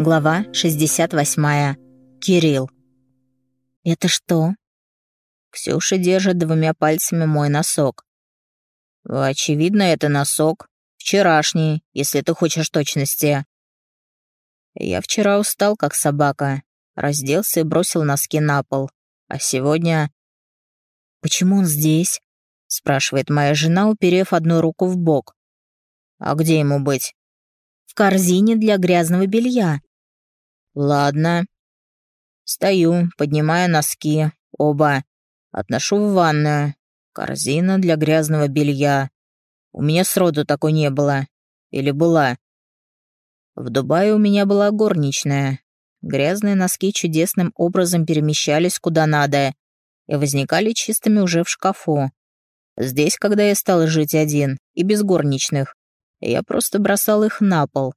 Глава 68. Кирилл. «Это что?» Ксюша держит двумя пальцами мой носок. «Очевидно, это носок. Вчерашний, если ты хочешь точности». Я вчера устал, как собака. Разделся и бросил носки на пол. А сегодня... «Почему он здесь?» — спрашивает моя жена, уперев одну руку в бок. «А где ему быть?» «В корзине для грязного белья». «Ладно». Стою, поднимая носки, оба. Отношу в ванную. Корзина для грязного белья. У меня сроду такой не было. Или была. В Дубае у меня была горничная. Грязные носки чудесным образом перемещались куда надо и возникали чистыми уже в шкафу. Здесь, когда я стал жить один и без горничных, я просто бросал их на пол.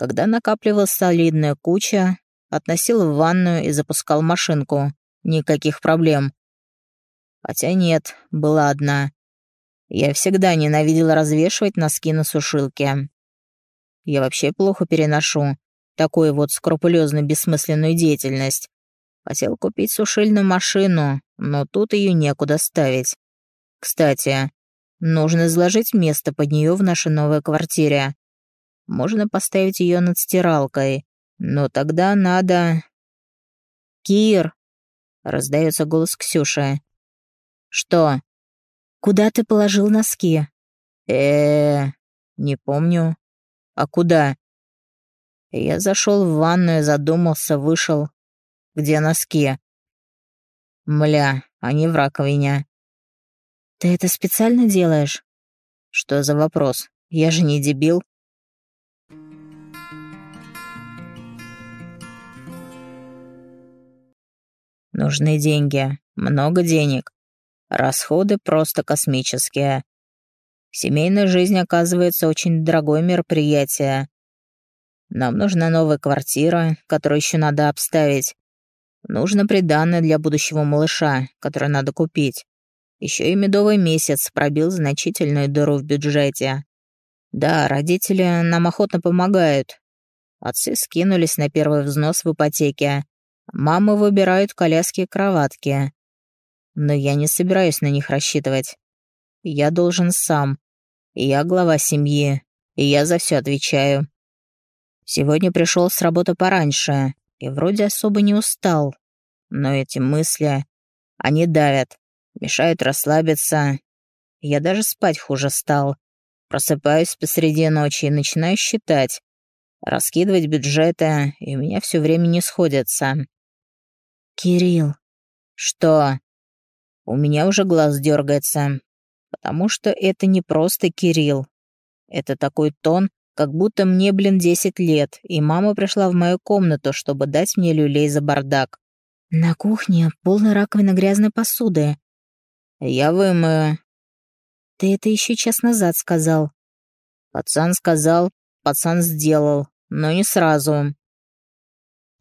Когда накапливалась солидная куча, относил в ванную и запускал машинку. Никаких проблем. Хотя нет, была одна. Я всегда ненавидел развешивать носки на сушилке. Я вообще плохо переношу такую вот скрупулезно бессмысленную деятельность. Хотел купить сушильную машину, но тут ее некуда ставить. Кстати, нужно изложить место под нее в нашей новой квартире. Можно поставить ее над стиралкой, но тогда надо... «Кир!» — раздается голос Ксюши. «Что?» «Куда ты положил носки?» э, -э не помню. А куда?» Я зашел в ванную, задумался, вышел. Где носки? Мля, они в раковине. Ты это специально делаешь? Что за вопрос? Я же не дебил. Нужны деньги, много денег. Расходы просто космические. Семейная жизнь оказывается очень дорогое мероприятие. Нам нужна новая квартира, которую еще надо обставить. Нужно приданное для будущего малыша, которое надо купить. Еще и медовый месяц пробил значительную дыру в бюджете. Да, родители нам охотно помогают. Отцы скинулись на первый взнос в ипотеке. Мамы выбирают коляски и кроватки. Но я не собираюсь на них рассчитывать. Я должен сам. Я глава семьи, и я за все отвечаю. Сегодня пришел с работы пораньше и вроде особо не устал. Но эти мысли, они давят, мешают расслабиться. Я даже спать хуже стал. Просыпаюсь посреди ночи и начинаю считать. Раскидывать бюджеты, и у меня все время не сходятся. «Кирилл». «Что?» У меня уже глаз дергается, потому что это не просто Кирилл. Это такой тон, как будто мне, блин, 10 лет, и мама пришла в мою комнату, чтобы дать мне люлей за бардак. На кухне полная раковина грязной посуды. Я вымою. Ты это еще час назад сказал. Пацан сказал, пацан сделал, но не сразу.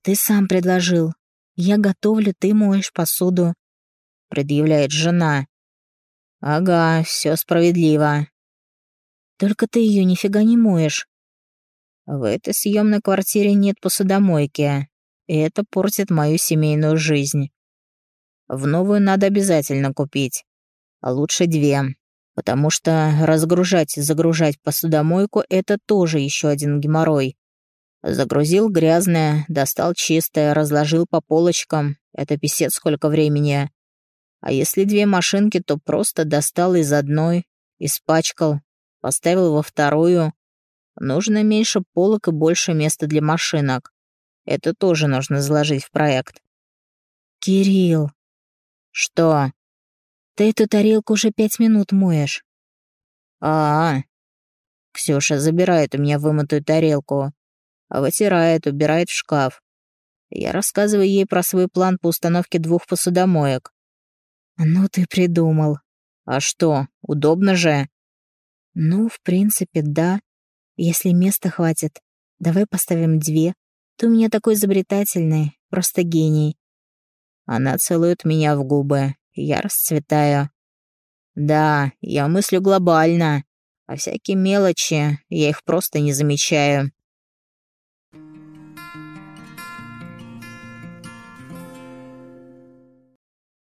Ты сам предложил. Я готовлю, ты моешь посуду. Предъявляет жена. Ага, все справедливо. Только ты ее нифига не моешь. В этой съемной квартире нет посудомойки, и это портит мою семейную жизнь. В новую надо обязательно купить, а лучше две, потому что разгружать и загружать посудомойку — это тоже еще один геморрой. Загрузил грязное, достал чистое, разложил по полочкам. Это писец сколько времени. А если две машинки, то просто достал из одной, испачкал, поставил во вторую. Нужно меньше полок и больше места для машинок. Это тоже нужно заложить в проект. Кирилл. Что? Ты эту тарелку уже пять минут моешь. А, -а, -а. Ксюша забирает у меня вымытую тарелку, вытирает, убирает в шкаф. Я рассказываю ей про свой план по установке двух посудомоек. Ну ты придумал. А что, удобно же? «Ну, в принципе, да. Если места хватит, давай поставим две. Ты у меня такой изобретательный, просто гений». Она целует меня в губы, я расцветаю. Да, я мыслю глобально, а всякие мелочи, я их просто не замечаю.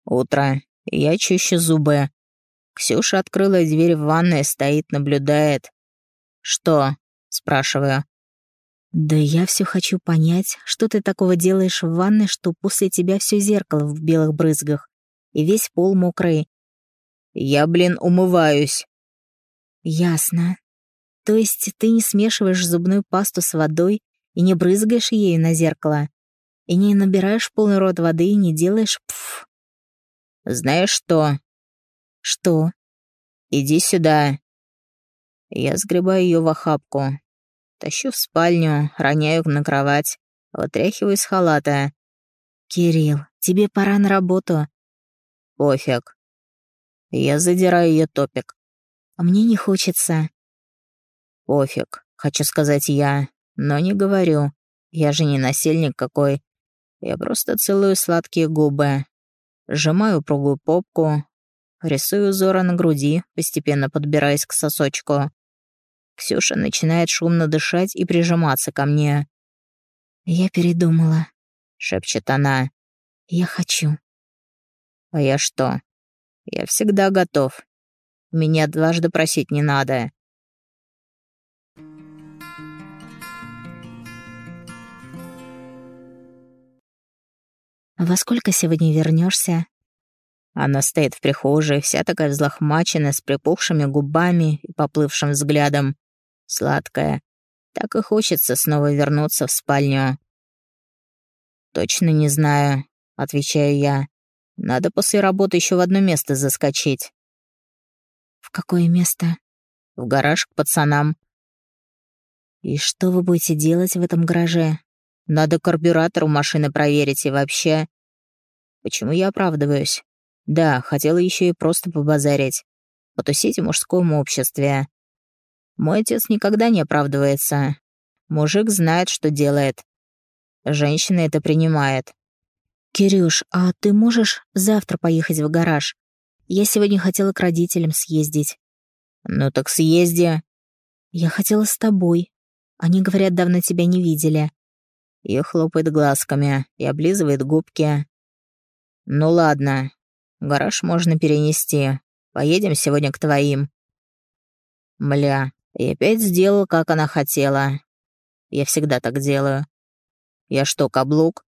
Утро. Я чищу зубы. Ксюша открыла дверь в ванной, стоит, наблюдает. «Что?» — спрашиваю. «Да я все хочу понять, что ты такого делаешь в ванной, что после тебя все зеркало в белых брызгах, и весь пол мокрый». «Я, блин, умываюсь». «Ясно. То есть ты не смешиваешь зубную пасту с водой и не брызгаешь ею на зеркало, и не набираешь полный рот воды и не делаешь пф?» «Знаешь что?» «Что?» «Иди сюда». Я сгребаю ее в охапку. Тащу в спальню, роняю на кровать, вытряхиваю из халата. «Кирилл, тебе пора на работу». «Пофиг». Я задираю ее топик. «А мне не хочется». «Пофиг», хочу сказать я, но не говорю. Я же не насильник какой. Я просто целую сладкие губы. Сжимаю упругую попку, Рисую узоры на груди, постепенно подбираясь к сосочку. Ксюша начинает шумно дышать и прижиматься ко мне. «Я передумала», — шепчет она. «Я хочу». «А я что? Я всегда готов. Меня дважды просить не надо». «Во сколько сегодня вернешься? Она стоит в прихожей, вся такая взлохмаченная, с припухшими губами и поплывшим взглядом. Сладкая. Так и хочется снова вернуться в спальню. «Точно не знаю», — отвечаю я. «Надо после работы еще в одно место заскочить». «В какое место?» «В гараж к пацанам». «И что вы будете делать в этом гараже?» «Надо карбюратор у машины проверить и вообще...» «Почему я оправдываюсь?» Да, хотела еще и просто побазарить. Потусить в мужском обществе. Мой отец никогда не оправдывается. Мужик знает, что делает. Женщина это принимает. «Кирюш, а ты можешь завтра поехать в гараж? Я сегодня хотела к родителям съездить». «Ну так съезди». «Я хотела с тобой. Они, говорят, давно тебя не видели». И хлопает глазками, и облизывает губки. «Ну ладно, Гараж можно перенести. Поедем сегодня к твоим». Мля, и опять сделал, как она хотела. Я всегда так делаю. Я что, каблук?